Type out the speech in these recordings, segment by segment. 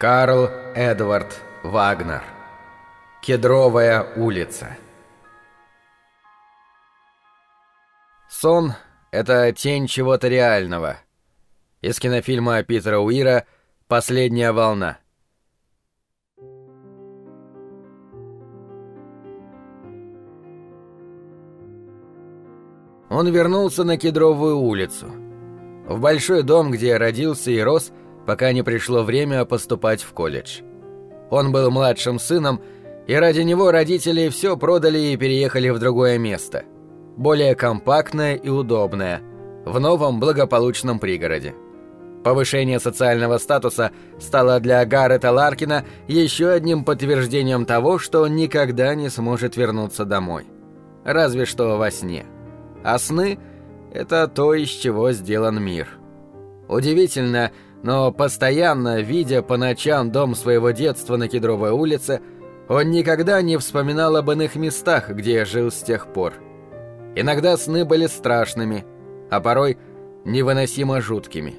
Карл Эдвард Вагнер. Кедровая улица. Сон — это тень чего-то реального. Из кинофильма Питера Уира «Последняя волна». Он вернулся на Кедровую улицу. В большой дом, где родился и рос, пока не пришло время поступать в колледж. Он был младшим сыном, и ради него родители все продали и переехали в другое место. Более компактное и удобное, в новом благополучном пригороде. Повышение социального статуса стало для Гаррета Ларкина еще одним подтверждением того, что он никогда не сможет вернуться домой. Разве что во сне. А сны — это то, из чего сделан мир. Удивительно, но постоянно, видя по ночам дом своего детства на Кедровой улице, он никогда не вспоминал об иных местах, где жил с тех пор. Иногда сны были страшными, а порой невыносимо жуткими.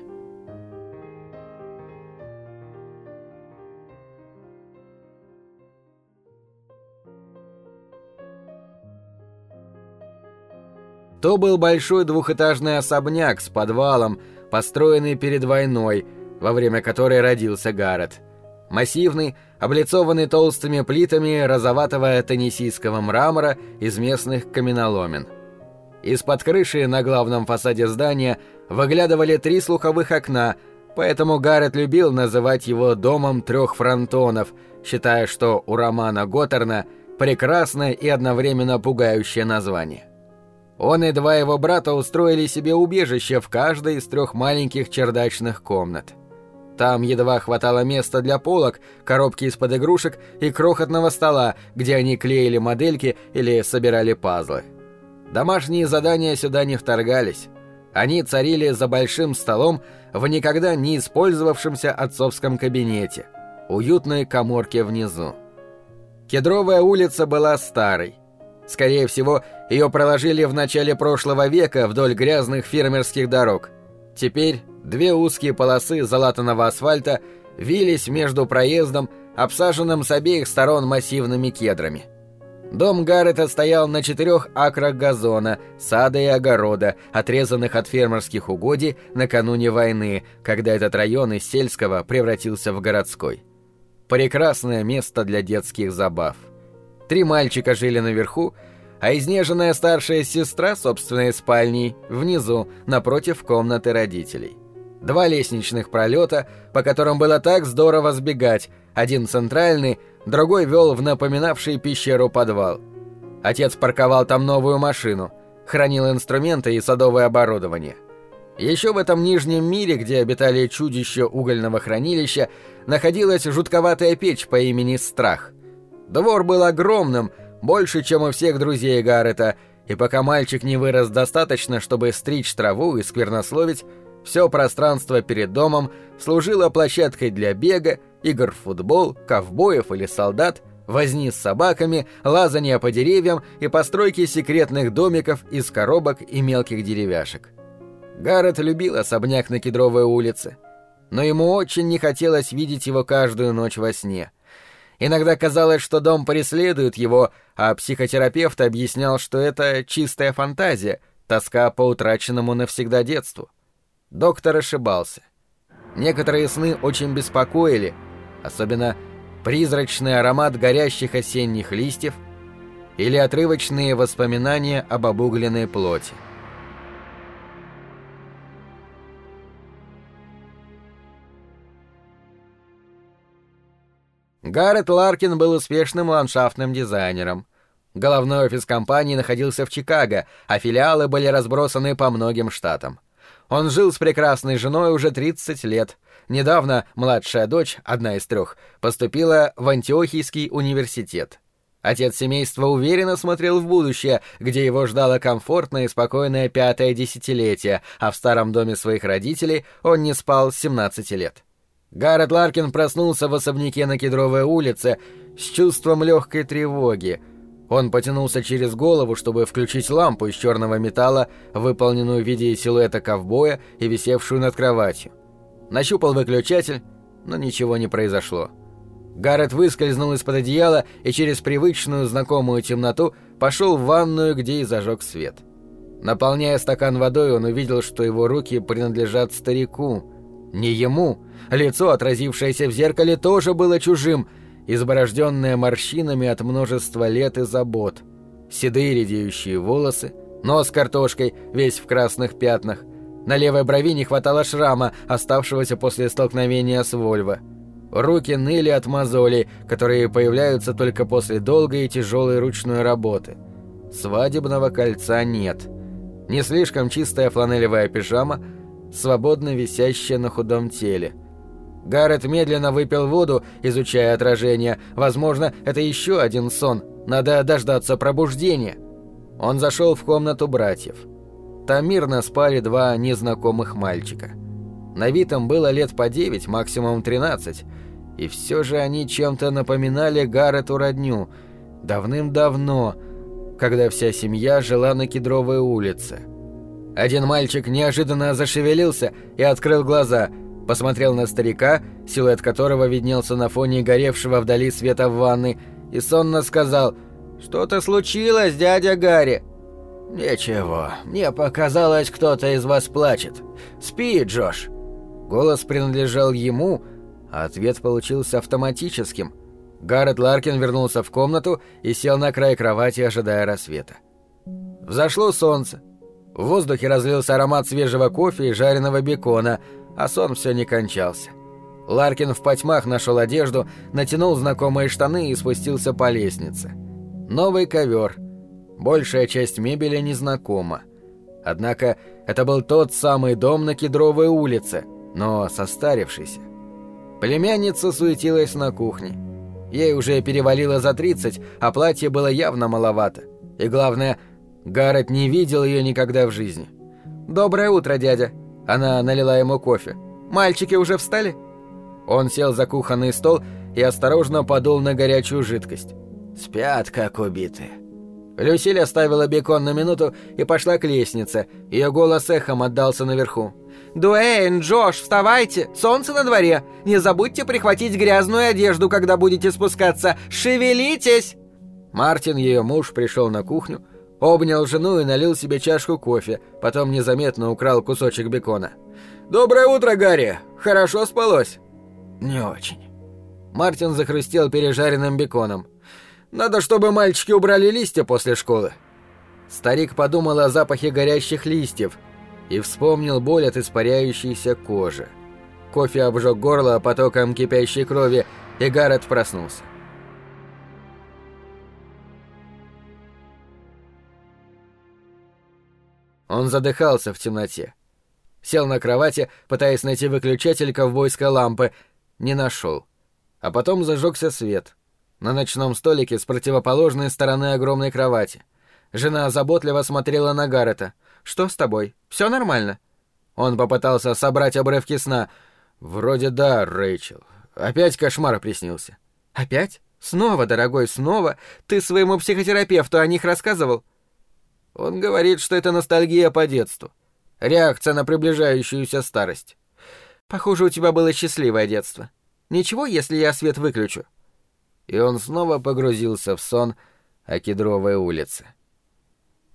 То был большой двухэтажный особняк с подвалом, построенный перед войной, во время которой родился Гаррет. Массивный, облицованный толстыми плитами розоватого теннисийского мрамора из местных каменоломен. Из-под крыши на главном фасаде здания выглядывали три слуховых окна, поэтому Гаррет любил называть его «домом трех фронтонов», считая, что у романа Готтерна прекрасное и одновременно пугающее название. Он и два его брата устроили себе убежище в каждой из трех маленьких чердачных комнат. Там едва хватало места для полок, коробки из-под игрушек и крохотного стола, где они клеили модельки или собирали пазлы. Домашние задания сюда не вторгались. Они царили за большим столом в никогда не использовавшемся отцовском кабинете, уютной коморке внизу. Кедровая улица была старой. Скорее всего, ее проложили в начале прошлого века вдоль грязных фермерских дорог. Теперь две узкие полосы залатанного асфальта вились между проездом, обсаженным с обеих сторон массивными кедрами. Дом Гаррета стоял на четырех акрах газона, сада и огорода, отрезанных от фермерских угодий накануне войны, когда этот район из сельского превратился в городской. Прекрасное место для детских забав. Три мальчика жили наверху, а изнеженная старшая сестра собственной спальней внизу, напротив комнаты родителей. Два лестничных пролета, по которым было так здорово сбегать, один центральный, другой вел в напоминавший пещеру подвал. Отец парковал там новую машину, хранил инструменты и садовое оборудование. Еще в этом нижнем мире, где обитали чудища угольного хранилища, находилась жутковатая печь по имени Страх – Двор был огромным, больше, чем у всех друзей Гаррета, и пока мальчик не вырос достаточно, чтобы стричь траву и сквернословить, все пространство перед домом служило площадкой для бега, игр в футбол, ковбоев или солдат, возни с собаками, лазания по деревьям и постройки секретных домиков из коробок и мелких деревяшек. Гаррет любил особняк на Кедровой улице, но ему очень не хотелось видеть его каждую ночь во сне — Иногда казалось, что дом преследует его, а психотерапевт объяснял, что это чистая фантазия, тоска по утраченному навсегда детству. Доктор ошибался. Некоторые сны очень беспокоили, особенно призрачный аромат горящих осенних листьев или отрывочные воспоминания об обугленной плоти. Гаррет Ларкин был успешным ландшафтным дизайнером. Головной офис компании находился в Чикаго, а филиалы были разбросаны по многим штатам. Он жил с прекрасной женой уже 30 лет. Недавно младшая дочь, одна из трех, поступила в Антиохийский университет. Отец семейства уверенно смотрел в будущее, где его ждало комфортное и спокойное пятое десятилетие, а в старом доме своих родителей он не спал с 17 лет. Гаррет Ларкин проснулся в особняке на Кедровой улице с чувством легкой тревоги. Он потянулся через голову, чтобы включить лампу из черного металла, выполненную в виде силуэта ковбоя и висевшую над кроватью. Нащупал выключатель но ничего не произошло. Гаррет выскользнул из-под одеяла и через привычную знакомую темноту пошел в ванную, где и зажег свет. Наполняя стакан водой, он увидел, что его руки принадлежат старику. Не ему. Лицо, отразившееся в зеркале, тоже было чужим, изборожденное морщинами от множества лет и забот. Седые редеющие волосы, нос картошкой, весь в красных пятнах. На левой брови не хватало шрама, оставшегося после столкновения с Вольво. Руки ныли от мозолей, которые появляются только после долгой и тяжелой ручной работы. Свадебного кольца нет. Не слишком чистая фланелевая пижама, свободно висящая на худом теле. Гаррет медленно выпил воду, изучая отражение. Возможно, это еще один сон. Надо дождаться пробуждения. Он зашел в комнату братьев. Там мирно спали два незнакомых мальчика. На вид им было лет по девять, максимум тринадцать. И все же они чем-то напоминали Гаррету родню. Давным-давно, когда вся семья жила на Кедровой улице. Один мальчик неожиданно зашевелился и открыл глаза, посмотрел на старика, силуэт которого виднелся на фоне горевшего вдали света в ванной, и сонно сказал «Что-то случилось, дядя Гарри?» «Ничего, мне показалось, кто-то из вас плачет. Спи, Джош!» Голос принадлежал ему, а ответ получился автоматическим. Гаррет Ларкин вернулся в комнату и сел на край кровати, ожидая рассвета. Взошло солнце. В воздухе разлился аромат свежего кофе и жареного бекона, а сон все не кончался. Ларкин в потьмах нашел одежду, натянул знакомые штаны и спустился по лестнице. Новый ковер. Большая часть мебели незнакома. Однако это был тот самый дом на Кедровой улице, но состарившийся. Племянница суетилась на кухне. Ей уже перевалило за 30, а платье было явно маловато. И главное, Гаррет не видел ее никогда в жизни. «Доброе утро, дядя!» Она налила ему кофе. «Мальчики уже встали?» Он сел за кухонный стол и осторожно подул на горячую жидкость. «Спят, как убитые». Люсиль оставила бекон на минуту и пошла к лестнице. Ее голос эхом отдался наверху. «Дуэйн, Джош, вставайте! Солнце на дворе! Не забудьте прихватить грязную одежду, когда будете спускаться! Шевелитесь!» Мартин, ее муж, пришел на кухню, обнял жену и налил себе чашку кофе, потом незаметно украл кусочек бекона. «Доброе утро, Гарри! Хорошо спалось?» «Не очень». Мартин захрустел пережаренным беконом. «Надо, чтобы мальчики убрали листья после школы». Старик подумал о запахе горящих листьев – и вспомнил боль от испаряющейся кожи. Кофе обжег горло потоком кипящей крови, и Гаррет проснулся. Он задыхался в темноте. Сел на кровати, пытаясь найти выключатель ковбойской лампы. Не нашел. А потом зажегся свет. На ночном столике с противоположной стороны огромной кровати. Жена заботливо смотрела на Гаррета — что с тобой? Все нормально?» Он попытался собрать обрывки сна. «Вроде да, Рэйчел. Опять кошмар приснился». «Опять? Снова, дорогой, снова? Ты своему психотерапевту о них рассказывал?» Он говорит, что это ностальгия по детству. Реакция на приближающуюся старость. «Похоже, у тебя было счастливое детство. Ничего, если я свет выключу?» И он снова погрузился в сон о Кедровой улице.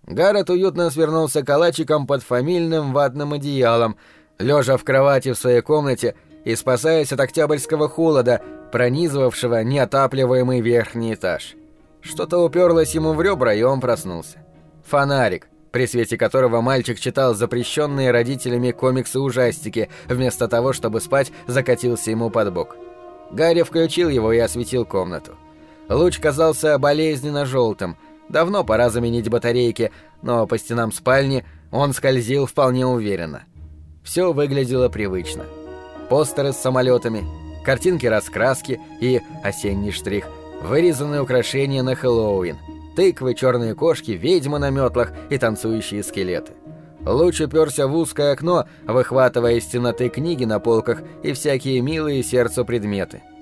Гаррет уютно свернулся калачиком под фамильным ватным одеялом, лежа в кровати в своей комнате и спасаясь от октябрьского холода, пронизывавшего неотапливаемый верхний этаж. Что-то уперлось ему в ребра, и он проснулся. Фонарик, при свете которого мальчик читал запрещенные родителями комиксы-ужастики, вместо того, чтобы спать, закатился ему под бок. Гарри включил его и осветил комнату. Луч казался болезненно желтым, Давно пора заменить батарейки, но по стенам спальни он скользил вполне уверенно. Все выглядело привычно. Постеры с самолетами, картинки-раскраски и осенний штрих, вырезанные украшения на Хэллоуин, тыквы, черные кошки, ведьмы на метлах и танцующие скелеты. Луч уперся в узкое окно, выхватывая из темноты книги на полках и всякие милые сердцу предметы –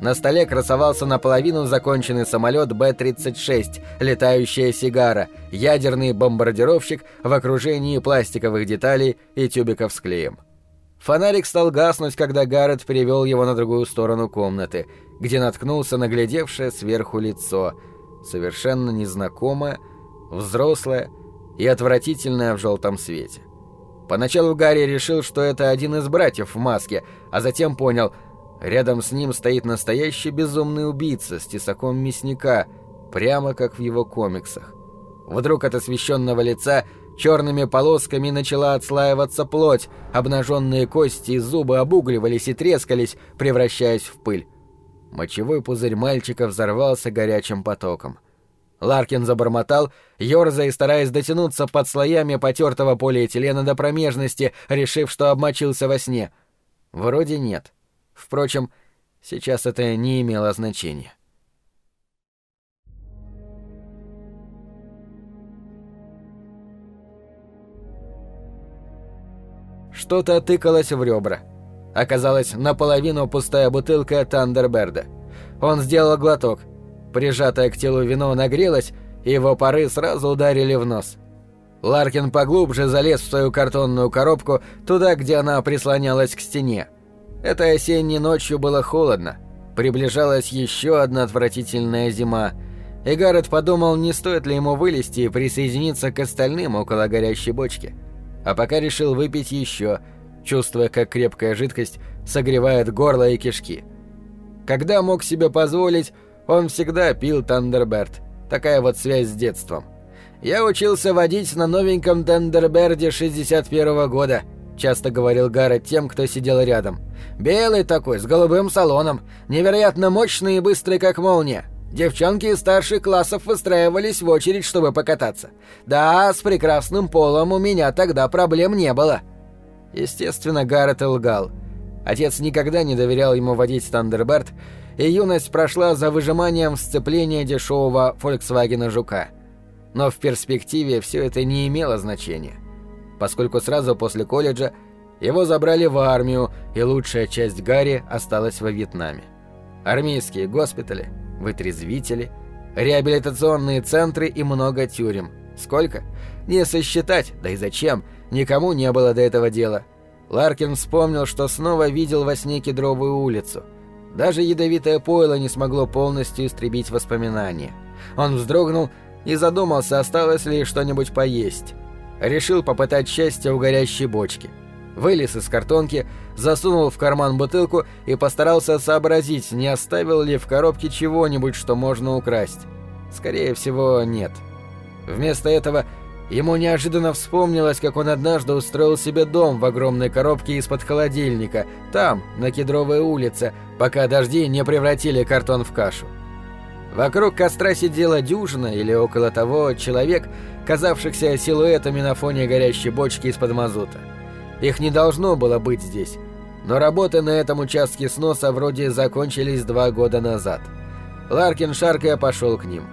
на столе красовался наполовину законченный самолет Б-36, летающая сигара, ядерный бомбардировщик в окружении пластиковых деталей и тюбиков с клеем. Фонарик стал гаснуть, когда Гаррет перевел его на другую сторону комнаты, где наткнулся на глядевшее сверху лицо, совершенно незнакомое, взрослое и отвратительное в желтом свете. Поначалу Гарри решил, что это один из братьев в маске, а затем понял, рядом с ним стоит настоящий безумный убийца с тесаком мясника, прямо как в его комиксах. Вдруг от освещенного лица черными полосками начала отслаиваться плоть, обнаженные кости и зубы обугливались и трескались, превращаясь в пыль. Мочевой пузырь мальчика взорвался горячим потоком. Ларкин забормотал, ерзая и стараясь дотянуться под слоями потертого полиэтилена до промежности, решив, что обмочился во сне. Вроде нет. Впрочем, сейчас это не имело значения. Что-то тыкалось в ребра. Оказалась наполовину пустая бутылка Тандерберда. Он сделал глоток. Прижатое к телу вино нагрелось, и его пары сразу ударили в нос. Ларкин поглубже залез в свою картонную коробку, туда, где она прислонялась к стене. Этой осенней ночью было холодно. Приближалась еще одна отвратительная зима. И Гаррет подумал, не стоит ли ему вылезти и присоединиться к остальным около горящей бочки а пока решил выпить еще, чувствуя, как крепкая жидкость согревает горло и кишки. Когда мог себе позволить, он всегда пил Тандерберт. Такая вот связь с детством. «Я учился водить на новеньком Тандерберде 61-го года», часто говорил Гаррет тем, кто сидел рядом. «Белый такой, с голубым салоном, невероятно мощный и быстрый, как молния. Девчонки из старших классов выстраивались в очередь, чтобы покататься. Да, с прекрасным полом у меня тогда проблем не было. Естественно, Гаррет лгал. Отец никогда не доверял ему водить Тандерберд, и юность прошла за выжиманием сцепления дешевого Volkswagen Жука. Но в перспективе все это не имело значения, поскольку сразу после колледжа его забрали в армию, и лучшая часть Гарри осталась во Вьетнаме. Армейские госпитали – вытрезвители, реабилитационные центры и много тюрем. Сколько? Не сосчитать, да и зачем? Никому не было до этого дела. Ларкин вспомнил, что снова видел во сне Кедровую улицу. Даже ядовитое пойло не смогло полностью истребить воспоминания. Он вздрогнул и задумался, осталось ли что-нибудь поесть. Решил попытать счастье у горящей бочки вылез из картонки, засунул в карман бутылку и постарался сообразить, не оставил ли в коробке чего-нибудь, что можно украсть. Скорее всего, нет. Вместо этого ему неожиданно вспомнилось, как он однажды устроил себе дом в огромной коробке из-под холодильника, там, на Кедровой улице, пока дожди не превратили картон в кашу. Вокруг костра сидела дюжина или около того человек, казавшихся силуэтами на фоне горящей бочки из-под мазута. Их не должно было быть здесь. Но работы на этом участке сноса вроде закончились два года назад. Ларкин шаркая пошел к ним.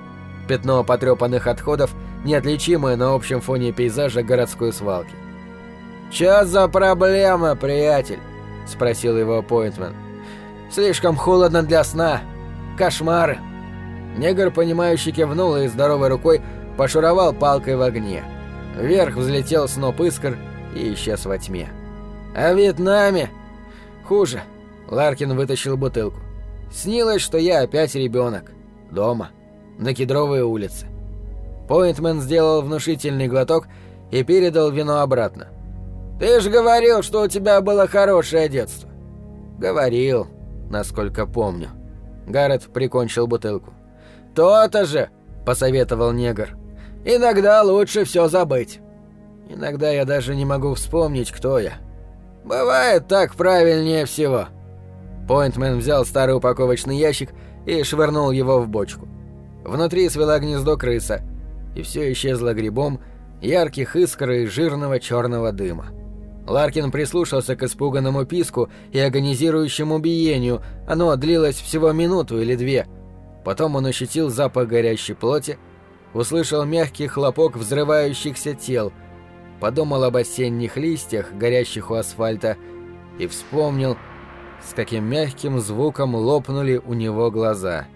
Пятно потрепанных отходов, неотличимое на общем фоне пейзажа городской свалки. «Чё за проблема, приятель?» — спросил его Пойнтмен. «Слишком холодно для сна. Кошмары». Негр, понимающий, кивнул и здоровой рукой пошуровал палкой в огне. Вверх взлетел сноп искр, и исчез во тьме. «А в Вьетнаме?» «Хуже». Ларкин вытащил бутылку. «Снилось, что я опять ребенок. Дома. На Кедровой улице». Пойнтмен сделал внушительный глоток и передал вино обратно. «Ты же говорил, что у тебя было хорошее детство». «Говорил, насколько помню». Гаррет прикончил бутылку. «То-то же!» – посоветовал негр. «Иногда лучше все забыть». Иногда я даже не могу вспомнить, кто я. Бывает так правильнее всего. Пойнтмен взял старый упаковочный ящик и швырнул его в бочку. Внутри свела гнездо крыса, и все исчезло грибом ярких искр и жирного черного дыма. Ларкин прислушался к испуганному писку и агонизирующему биению, оно длилось всего минуту или две. Потом он ощутил запах горящей плоти, услышал мягкий хлопок взрывающихся тел – подумал об осенних листьях, горящих у асфальта, и вспомнил, с каким мягким звуком лопнули у него глаза.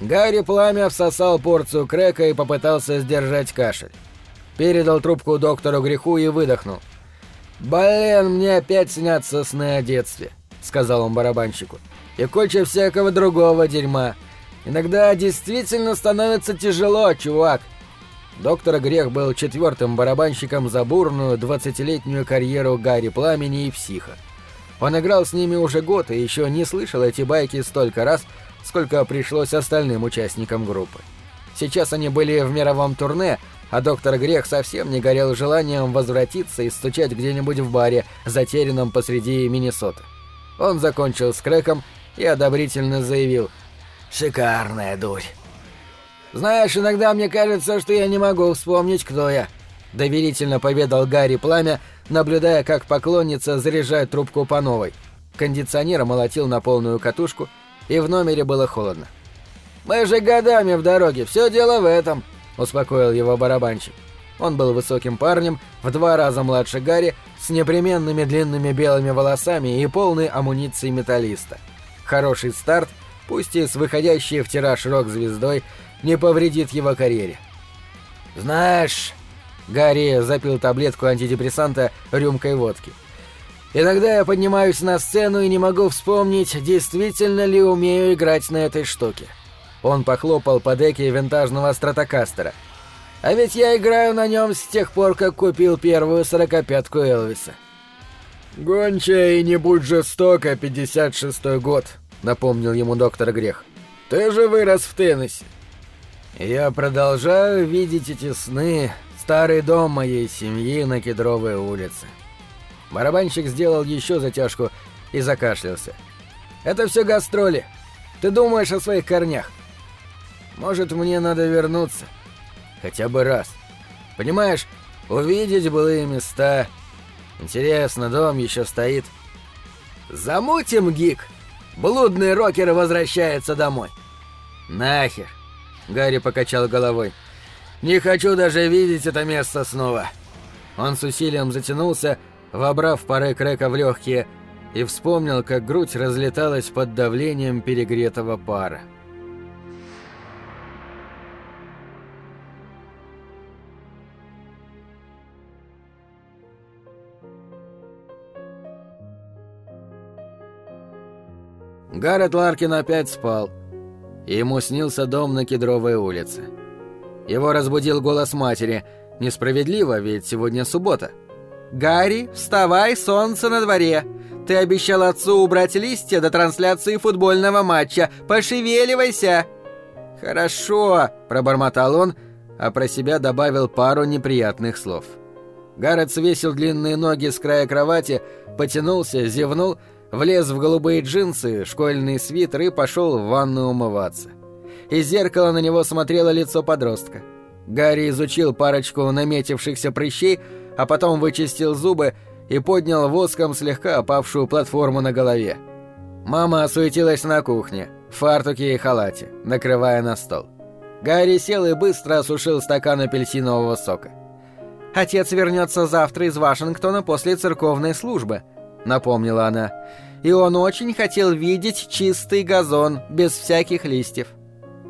Гарри Пламя всосал порцию крека и попытался сдержать кашель. Передал трубку доктору Греху и выдохнул. «Блин, мне опять снятся сны о детстве», — сказал он барабанщику. «И куча всякого другого дерьма. Иногда действительно становится тяжело, чувак». Доктор Грех был четвертым барабанщиком за бурную двадцатилетнюю карьеру Гарри Пламени и Психа. Он играл с ними уже год и еще не слышал эти байки столько раз, сколько пришлось остальным участникам группы. Сейчас они были в мировом турне, а доктор Грех совсем не горел желанием возвратиться и стучать где-нибудь в баре, затерянном посреди Миннесоты. Он закончил с крэком и одобрительно заявил «Шикарная дурь». «Знаешь, иногда мне кажется, что я не могу вспомнить, кто я», — доверительно поведал Гарри Пламя, наблюдая, как поклонница заряжает трубку по новой. Кондиционер молотил на полную катушку, и в номере было холодно. «Мы же годами в дороге, все дело в этом», — успокоил его барабанщик. Он был высоким парнем, в два раза младше Гарри, с непременными длинными белыми волосами и полной амуницией металлиста. Хороший старт, пусть и с выходящей в тираж рок-звездой, не повредит его карьере. «Знаешь...» — Гарри запил таблетку антидепрессанта рюмкой водки. «Иногда я поднимаюсь на сцену и не могу вспомнить, действительно ли умею играть на этой штуке». Он похлопал по деке винтажного стратокастера. «А ведь я играю на нем с тех пор, как купил первую сорокопятку Элвиса». «Гончая и не будь жестоко, 56-й год», — напомнил ему доктор Грех. «Ты же вырос в Теннессе». «Я продолжаю видеть эти сны, старый дом моей семьи на Кедровой улице». Барабанщик сделал еще затяжку и закашлялся. «Это все гастроли. Ты думаешь о своих корнях. Может, мне надо вернуться. Хотя бы раз. Понимаешь, увидеть былые места, Интересно, дом еще стоит. Замутим, гик. Блудный рокер возвращается домой. Нахер. Гарри покачал головой. Не хочу даже видеть это место снова. Он с усилием затянулся, вобрав пары крека в легкие, и вспомнил, как грудь разлеталась под давлением перегретого пара. Гаррет Ларкин опять спал. И ему снился дом на Кедровой улице. Его разбудил голос матери. Несправедливо, ведь сегодня суббота. «Гарри, вставай, солнце на дворе! Ты обещал отцу убрать листья до трансляции футбольного матча. Пошевеливайся!» «Хорошо», — пробормотал он, а про себя добавил пару неприятных слов. Гаррет свесил длинные ноги с края кровати, потянулся, зевнул — влез в голубые джинсы, школьный свитер и пошел в ванну умываться. Из зеркала на него смотрело лицо подростка. Гарри изучил парочку наметившихся прыщей, а потом вычистил зубы и поднял воском слегка опавшую платформу на голове. Мама осуетилась на кухне, в фартуке и халате, накрывая на стол. Гарри сел и быстро осушил стакан апельсинового сока. «Отец вернется завтра из Вашингтона после церковной службы», — напомнила она и он очень хотел видеть чистый газон, без всяких листьев.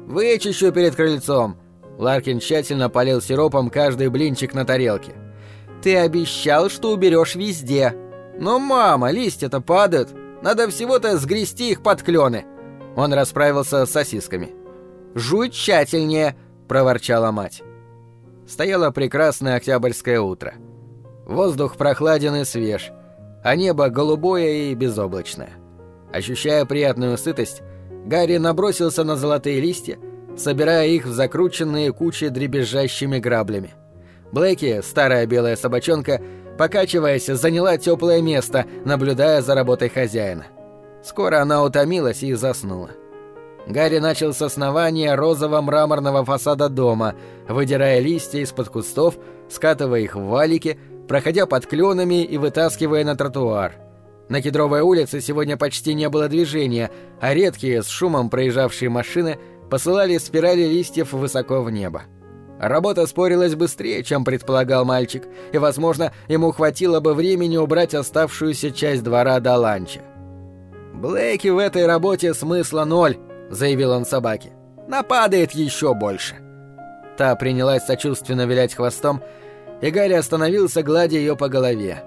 «Вычищу перед крыльцом!» Ларкин тщательно полил сиропом каждый блинчик на тарелке. «Ты обещал, что уберешь везде!» «Но, мама, листья-то падают! Надо всего-то сгрести их под клены!» Он расправился с сосисками. «Жуй тщательнее!» — проворчала мать. Стояло прекрасное октябрьское утро. Воздух прохладен и свеж — а небо голубое и безоблачное. Ощущая приятную сытость, Гарри набросился на золотые листья, собирая их в закрученные кучи дребезжащими граблями. Блэки, старая белая собачонка, покачиваясь, заняла теплое место, наблюдая за работой хозяина. Скоро она утомилась и заснула. Гарри начал с основания розово-мраморного фасада дома, выдирая листья из-под кустов, скатывая их в валики, проходя под кленами и вытаскивая на тротуар. На Кедровой улице сегодня почти не было движения, а редкие, с шумом проезжавшие машины посылали спирали листьев высоко в небо. Работа спорилась быстрее, чем предполагал мальчик, и, возможно, ему хватило бы времени убрать оставшуюся часть двора до ланча. «Блэки в этой работе смысла ноль», — заявил он собаке. нападает еще больше». Та принялась сочувственно вилять хвостом, и Гарри остановился, гладя ее по голове.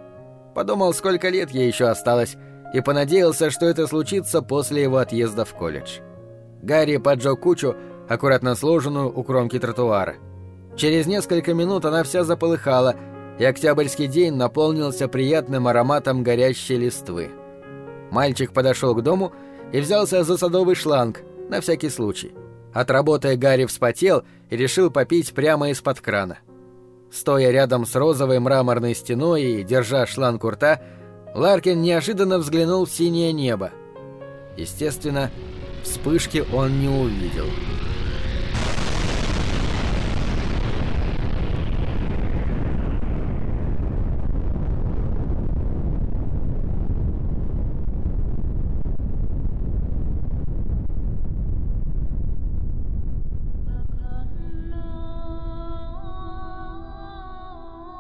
Подумал, сколько лет ей еще осталось, и понадеялся, что это случится после его отъезда в колледж. Гарри поджег кучу, аккуратно сложенную у кромки тротуара. Через несколько минут она вся заполыхала, и октябрьский день наполнился приятным ароматом горящей листвы. Мальчик подошел к дому и взялся за садовый шланг, на всякий случай. От работы Гарри вспотел и решил попить прямо из-под крана. Стоя рядом с розовой мраморной стеной и держа шланг у рта, Ларкин неожиданно взглянул в синее небо. Естественно, вспышки он не увидел.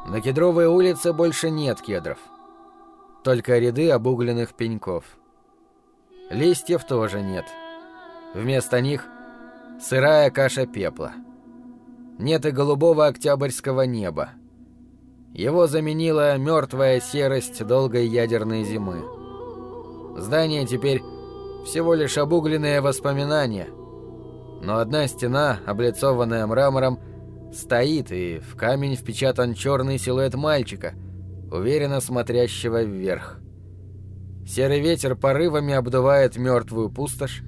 На Кедровой улице больше нет кедров. Только ряды обугленных пеньков. Листьев тоже нет. Вместо них сырая каша пепла. Нет и голубого октябрьского неба. Его заменила мертвая серость долгой ядерной зимы. Здание теперь всего лишь обугленные воспоминания. Но одна стена, облицованная мрамором, Стоит, и в камень впечатан черный силуэт мальчика, уверенно смотрящего вверх. Серый ветер порывами обдувает мертвую пустошь,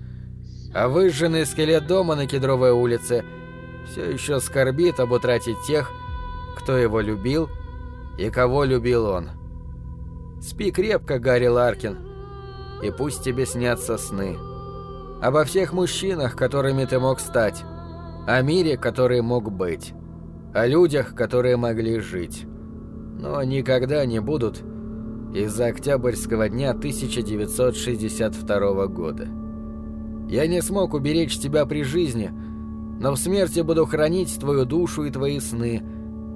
а выжженный скелет дома на Кедровой улице все еще скорбит об утрате тех, кто его любил и кого любил он. Спи крепко, Гарри Ларкин, и пусть тебе снятся сны. Обо всех мужчинах, которыми ты мог стать, о мире, который мог быть, о людях, которые могли жить, но никогда не будут из-за Октябрьского дня 1962 года. Я не смог уберечь тебя при жизни, но в смерти буду хранить твою душу и твои сны,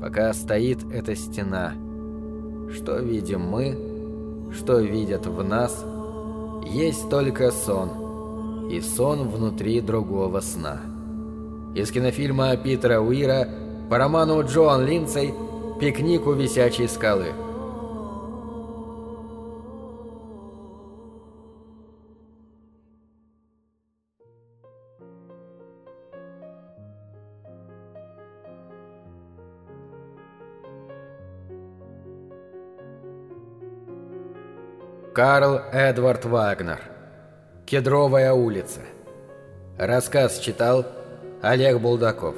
пока стоит эта стена. Что видим мы, что видят в нас, есть только сон, и сон внутри другого сна. Из кинофильма Питера Уира по роману Джоан Линдсей «Пикник у висячей скалы». Карл Эдвард Вагнер. Кедровая улица. Рассказ читал Олег Булдаков.